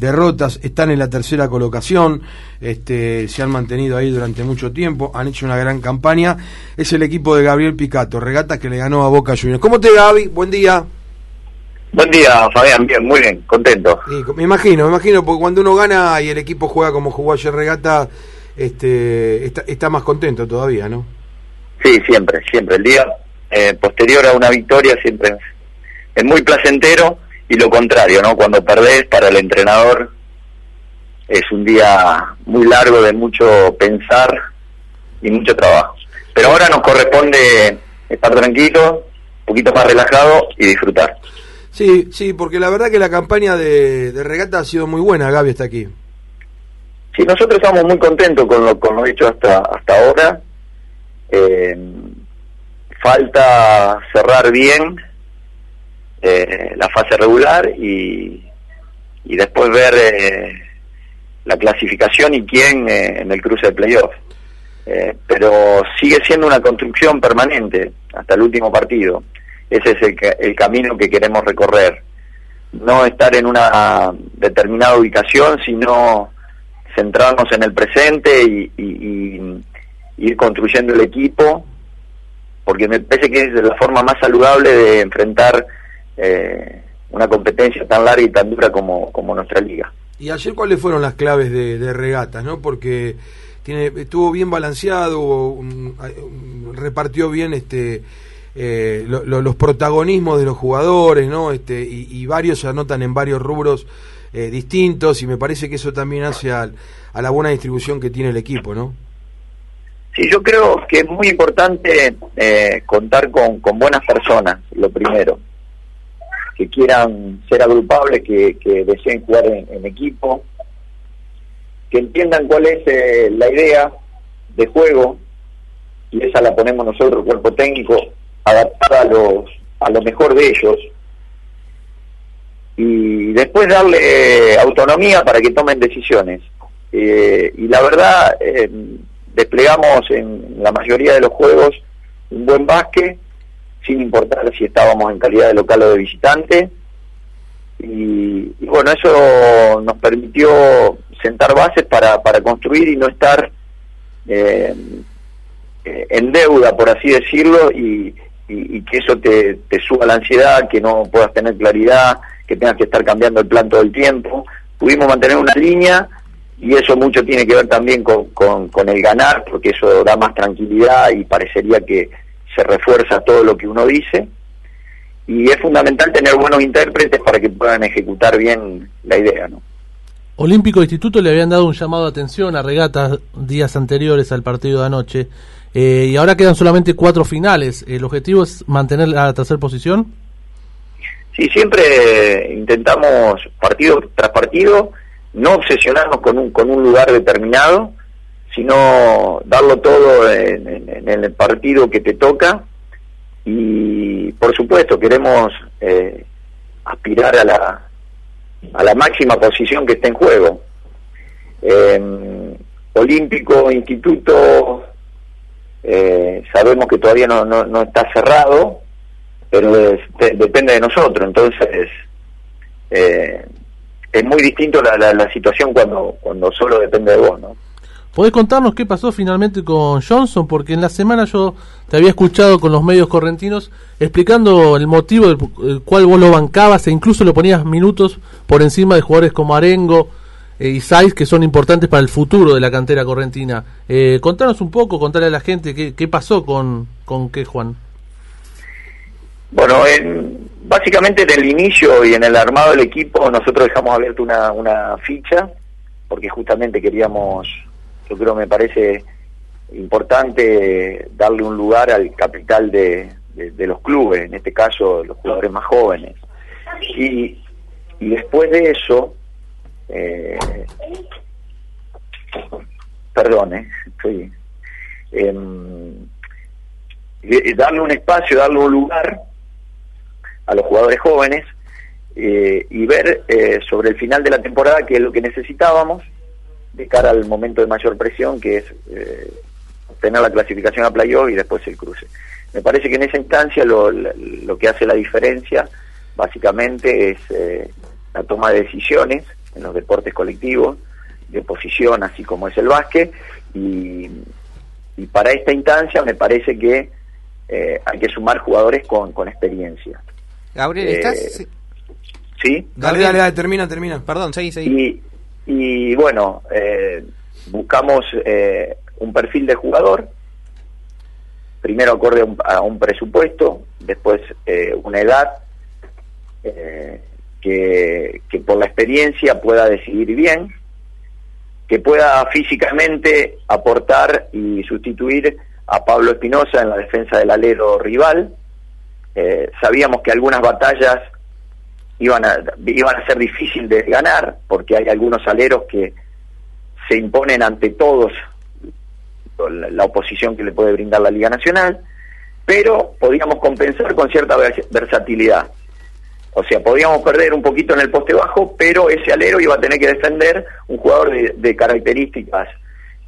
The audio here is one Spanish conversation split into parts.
derrotas, están en la tercera colocación, este, se han mantenido ahí durante mucho tiempo, han hecho una gran campaña. Es el equipo de Gabriel Picato, regata que le ganó a Boca Juniors. ¿Cómo te Gaby? Buen día. Buen día, Fabián, bien, muy bien, contento. me imagino, me imagino, porque cuando uno gana y el equipo juega como jugó ayer regata, este, está, más contento todavía, ¿no? Sí, siempre, siempre. El día eh, posterior a una victoria siempre es muy placentero y lo contrario, ¿no? Cuando perdés para el entrenador es un día muy largo de mucho pensar y mucho trabajo. Pero ahora nos corresponde estar tranquilos, un poquito más relajado y disfrutar. Sí, sí, porque la verdad que la campaña de, regata ha sido muy buena, Gaby está aquí. Sí, nosotros estamos muy contentos con lo, con lo hecho hasta, hasta ahora. Eh, falta cerrar bien eh, la fase regular y, y después ver eh, la clasificación y quién eh, en el cruce de playoff. pero sigue siendo una construcción permanente hasta el último partido. Ese es el, el camino que queremos recorrer. No estar en una determinada ubicación, sino centrarnos en el presente y, y ir construyendo el equipo, porque me parece que es la forma más saludable de enfrentar eh, una competencia tan larga y tan dura como, como nuestra liga. ¿Y ayer cuáles fueron las claves de, de regatas? ¿no? Porque tiene, estuvo bien balanceado, repartió bien este eh, los protagonismos de los jugadores, ¿no? Este, y, varios se anotan en varios rubros eh, distintos y me parece que eso también hace a, a la buena distribución que tiene el equipo, ¿no? Sí, yo creo que es muy importante eh, contar con, con buenas personas, lo primero que quieran ser agrupables, que, deseen jugar en, equipo, que entiendan cuál es eh, la idea de juego, y esa la ponemos nosotros, cuerpo técnico, adaptada a, los, a lo mejor de ellos, y después darle autonomía para que tomen decisiones. Eh, y la verdad, eh, desplegamos en la mayoría de los juegos un buen básquet, sin importar si estábamos en calidad de local o de visitante. Y, bueno, eso nos permitió sentar bases para, para construir y no estar eh, en deuda, por así decirlo, y, que eso te, te suba la ansiedad, que no puedas tener claridad, que tengas que estar cambiando el plan todo el tiempo. Pudimos mantener una línea y eso mucho tiene que ver también con, con el ganar, porque eso da más tranquilidad y parecería que, se refuerza todo lo que uno dice y es fundamental tener buenos intérpretes para que puedan ejecutar bien la idea, ¿no? Olímpico Instituto le habían dado un llamado de atención a regatas días anteriores al partido de anoche eh, y ahora quedan solamente cuatro finales. ¿El objetivo es mantener la tercera posición? Sí, siempre intentamos partido tras partido no obsesionarnos con un, con un lugar determinado, sino darlo todo en, el partido que te toca y por supuesto queremos eh, aspirar a la, a la máxima posición que esté en juego. Olímpico, Instituto, eh, sabemos que todavía no, no, está cerrado, pero depende de nosotros, entonces eh, es muy distinto la, la, la situación cuando, cuando solo depende de vos, ¿no? ¿Podés contarnos qué pasó finalmente con Johnson? Porque en la semana yo te había escuchado con los medios correntinos explicando el motivo del cual vos lo bancabas e incluso lo ponías minutos por encima de jugadores como Arengo eh, y Saiz que son importantes para el futuro de la cantera correntina. Eh, contanos un poco, contarle a la gente qué, qué pasó con, con qué, Juan. Bueno, básicamente en el inicio y en el armado del equipo nosotros dejamos abierta una, una ficha porque justamente queríamos yo creo me parece importante darle un lugar al capital de, los clubes, en este caso los jugadores más jóvenes. Y, y después de eso, eh, perdón, eh, estoy, em, darle un espacio, darle un lugar a los jugadores jóvenes eh, y ver eh, sobre el final de la temporada qué es lo que necesitábamos de cara al momento de mayor presión, que es eh, tener la clasificación a playoff y después el cruce. Me parece que en esa instancia lo, lo que hace la diferencia básicamente es eh, la toma de decisiones en los deportes colectivos de oposición, así como es el básquet, y, y para esta instancia me parece que eh, hay que sumar jugadores con, con experiencia. Gabriel, Eh, ¿estás? ¿Sí? Dale, dale, dale, termina, termina. Perdón, seguí, seguí. Y, y bueno, eh, buscamos eh, un perfil de jugador, primero acorde a un, a un presupuesto, después eh, una edad eh, que, que por la experiencia pueda decidir bien, que pueda físicamente aportar y sustituir a Pablo Espinosa en la defensa del alero rival. Eh, sabíamos que algunas batallas iban a, iban a ser difícil de ganar, porque hay algunos aleros que se imponen ante todos la, oposición que le puede brindar la Liga Nacional, pero podíamos compensar con cierta vers- versatilidad. O sea, podíamos perder un poquito en el poste bajo, pero ese alero iba a tener que defender un jugador de, de características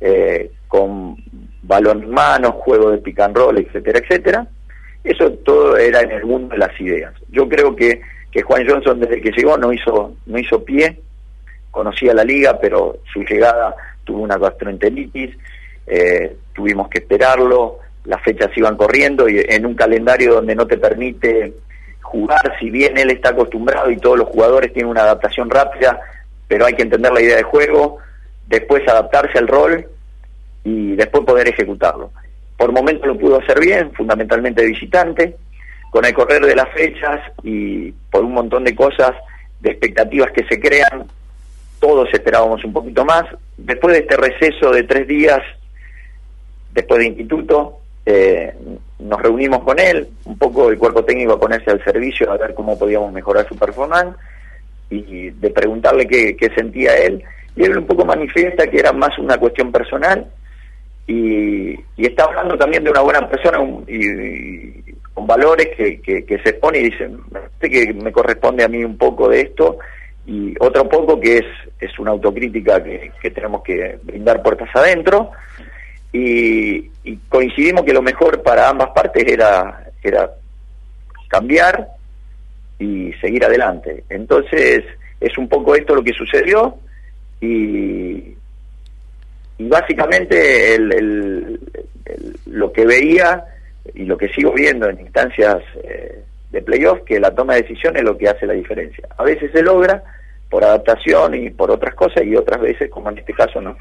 eh, con balón en mano, juego de pick and roll, etcétera, etcétera. Eso todo era en el mundo de las ideas. Yo creo que, que Juan Johnson desde que llegó no hizo, no hizo pie, conocía la liga, pero su llegada tuvo una gastroenteritis, eh, tuvimos que esperarlo, las fechas iban corriendo y en un calendario donde no te permite jugar, si bien él está acostumbrado y todos los jugadores tienen una adaptación rápida, pero hay que entender la idea de juego, después adaptarse al rol y después poder ejecutarlo. Por momentos lo pudo hacer bien, fundamentalmente visitante, con el correr de las fechas y por un montón de cosas, de expectativas que se crean, todos esperábamos un poquito más. Después de este receso de tres días, después de instituto, eh, nos reunimos con él, un poco el cuerpo técnico a ponerse al servicio a ver cómo podíamos mejorar su performance y de preguntarle qué, sentía él. Y él un poco manifiesta que era más una cuestión personal y, está hablando también de una buena persona un- y con valores que, se expone y dice, "Me parece que me corresponde a mí un poco de esto y otro poco que es, es una autocrítica que, que tenemos que brindar puertas adentro y, y coincidimos que lo mejor para ambas partes era, era cambiar y seguir adelante. Entonces, es un poco esto lo que sucedió y, y básicamente el- el- lo que veía y lo que sigo viendo en instancias eh, de playoff, que la toma de decisiones es lo que hace la diferencia. A veces se logra por adaptación y por otras cosas y otras veces, como en este caso, no.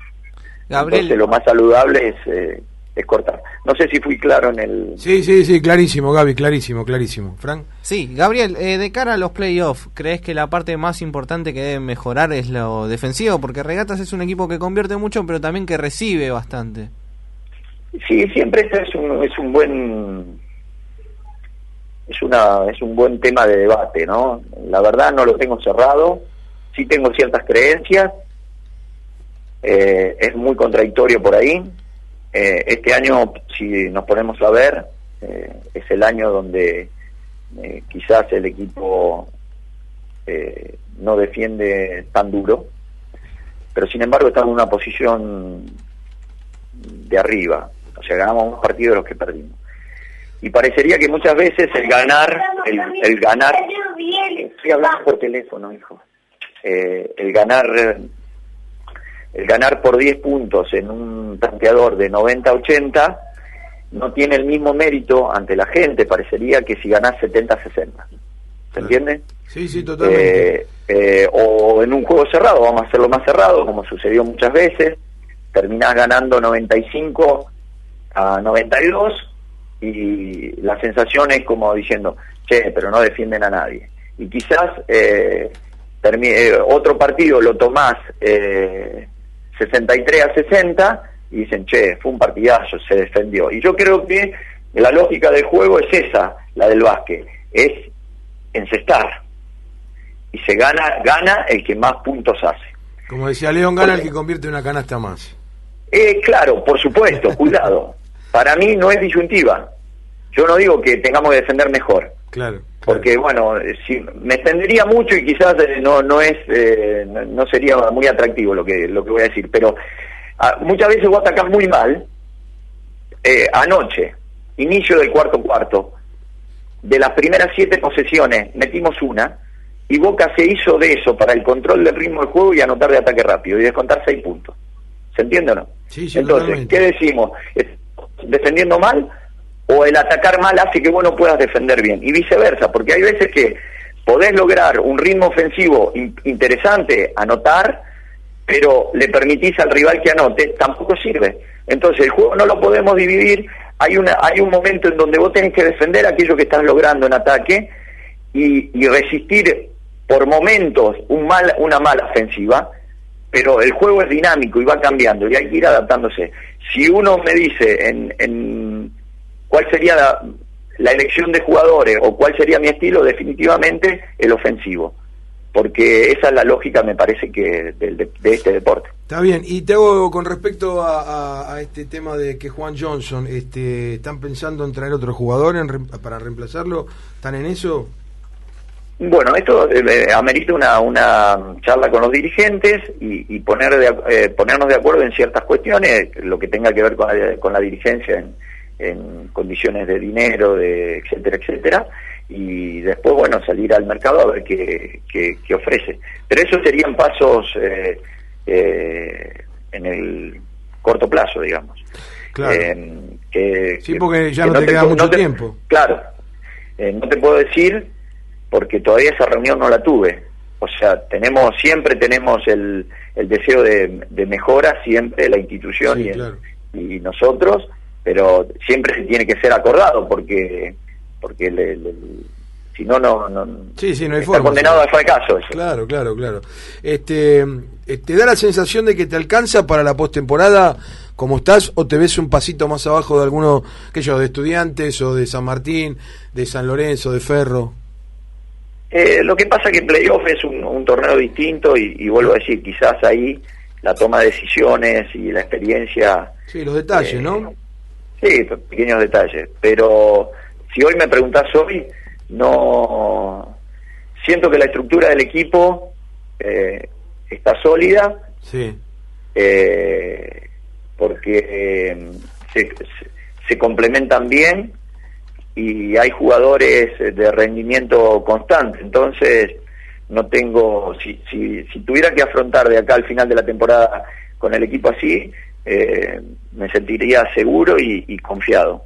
Gabriel, Entonces lo más saludable es, eh, es cortar. No sé si fui claro en el... Sí, sí, sí, clarísimo, Gaby, clarísimo, clarísimo. Frank. sí, Gabriel, eh, de cara a los playoffs, ¿crees que la parte más importante que debe mejorar es lo defensivo? Porque Regatas es un equipo que convierte mucho, pero también que recibe bastante. Sí, siempre este es un, es un buen es una es un buen tema de debate, ¿no? La verdad no lo tengo cerrado, sí tengo ciertas creencias, eh, es muy contradictorio por ahí. Eh, este año, si nos ponemos a ver, eh, es el año donde quizás el equipo no defiende tan duro, pero sin embargo estamos en una posición de arriba, o sea, ganamos más partidos de los que perdimos. Y parecería que muchas veces el ganar, el, el ganar, estoy hablando por teléfono, hijo, Eh, el ganar, el ganar por 10 puntos en un tanteador de 90-80 no tiene el mismo mérito ante la gente, parecería que si ganás 70-60. ¿Se entiende? Sí, sí, totalmente. Eh, eh, o en un juego cerrado, vamos a hacerlo más cerrado, como sucedió muchas veces, terminás ganando 95 a 92 y la sensación es como diciendo, che, pero no defienden a nadie. Y quizás eh, eh, otro partido lo tomás eh, 63 a 60 y dicen, che, fue un partidazo, se defendió. Y yo creo que la lógica del juego es esa, la del básquet, es encestar. Y se gana, gana el que más puntos hace. Como decía León, gana el que convierte una canasta más. Eh, claro, por supuesto, cuidado. Para mí no es disyuntiva. Yo no digo que tengamos que defender mejor, Claro. claro. porque bueno, eh, si me extendería mucho y quizás eh, no no es eh, no, no sería muy atractivo lo que lo que voy a decir, pero ah, muchas veces vos atacás muy mal. Eh, anoche, inicio del cuarto cuarto, de las primeras siete posesiones metimos una y Boca se hizo de eso para el control del ritmo del juego y anotar de ataque rápido y descontar seis puntos. ¿Se entiende o no? Sí, sí, Entonces, totalmente. ¿qué decimos? ¿Defendiendo mal o el atacar mal hace que vos no puedas defender bien? Y viceversa, porque hay veces que podés lograr un ritmo ofensivo in- interesante, anotar, pero le permitís al rival que anote, tampoco sirve. Entonces, el juego no lo podemos dividir. Hay, una, hay un momento en donde vos tenés que defender aquello que estás logrando en ataque y, y resistir por momentos un mal, una mala ofensiva, pero el juego es dinámico y va cambiando y hay que ir adaptándose. Si uno me dice en, en cuál sería la, elección de jugadores o cuál sería mi estilo, definitivamente el ofensivo, porque esa es la lógica, me parece, que de, de este deporte. Está bien, y te hago con respecto a, este tema de que Juan Johnson, este, ¿están pensando en traer otro jugador en para reemplazarlo? ¿Están en eso? Bueno, esto eh, amerita una, una charla con los dirigentes y, y poner de eh, ponernos de acuerdo en ciertas cuestiones, lo que tenga que ver con la, con la dirigencia en, en condiciones de dinero, de etcétera, etcétera, y después, bueno, salir al mercado a ver qué, qué- qué ofrece. Pero esos serían pasos eh, eh, en el corto plazo, digamos. Claro. Eh, que, Sí, que- porque ya que no te queda mucho te- tiempo. Claro, Eh, no te puedo decir porque todavía esa reunión no la tuve. O sea, tenemos siempre tenemos el, el deseo de, de mejora, siempre la institución Sí, y, el- claro. y nosotros, pero siempre se tiene que ser acordado porque porque le- le- si no, no, no Sí, sí, no hay está forma. condenado al fracaso. Eso. Claro, claro, claro. Este, ¿Te da la sensación de que te alcanza para la postemporada como estás o te ves un pasito más abajo de alguno, que yo, de estudiantes o de San Martín, de San Lorenzo, de Ferro? Eh, lo que pasa es que playoff es un, un torneo distinto y, y vuelvo a decir, quizás ahí la toma de decisiones y la experiencia Sí, los detalles, Eh, ¿no? Sí, pe- pequeños detalles. Pero si hoy me preguntás hoy, no siento que la estructura del equipo eh, está sólida Sí. eh, porque eh, se, se- se complementan bien y hay jugadores eh, de rendimiento constante. Entonces, no tengo, si, si, si tuviera que afrontar de acá al final de la temporada con el equipo así, eh, me sentiría seguro y, confiado.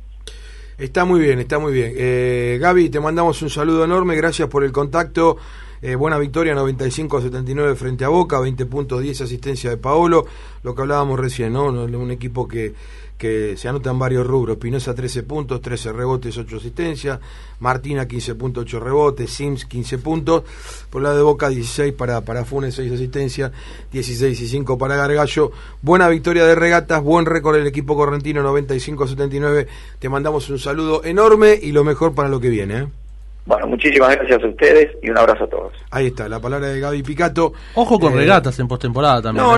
Está muy bien, está muy bien. Eh, Gaby, te mandamos un saludo enorme, gracias por el contacto. Eh, buena victoria 95 a 79 frente a Boca, 20 puntos, 10 asistencia de Paolo, lo que hablábamos recién, ¿no? Un equipo que, que se anota en varios rubros. Pinoza 13 puntos, 13 rebotes, 8 asistencias. Martina 15 puntos, 8 rebotes. Sims 15 puntos. Por lado de Boca 16 para, para Funes, 6 asistencias. 16 y 5 para Gargallo. Buena victoria de regatas, buen récord el equipo correntino 95 a 79. Te mandamos un saludo enorme y lo mejor para lo que viene. ¿eh? Bueno, muchísimas gracias a ustedes y un abrazo a todos. Ahí está, la palabra de Gaby Picato. Ojo con Eh, regatas en postemporada también. no, ¿eh?